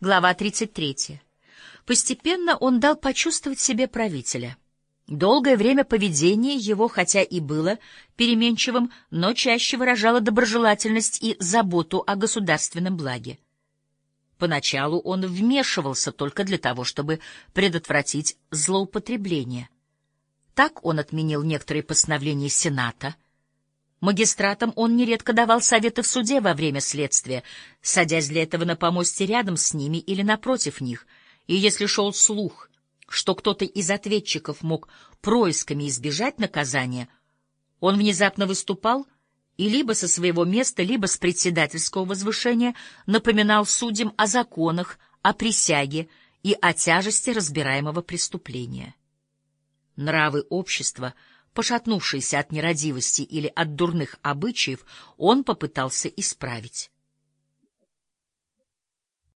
Глава 33. Постепенно он дал почувствовать себе правителя. Долгое время поведение его, хотя и было переменчивым, но чаще выражало доброжелательность и заботу о государственном благе. Поначалу он вмешивался только для того, чтобы предотвратить злоупотребление. Так он отменил некоторые постановления Сената — Магистратам он нередко давал советы в суде во время следствия, садясь для этого на помосте рядом с ними или напротив них, и если шел слух, что кто-то из ответчиков мог происками избежать наказания, он внезапно выступал и либо со своего места, либо с председательского возвышения напоминал судьям о законах, о присяге и о тяжести разбираемого преступления. Нравы общества — пошатнувшийся от нерадивости или от дурных обычаев, он попытался исправить.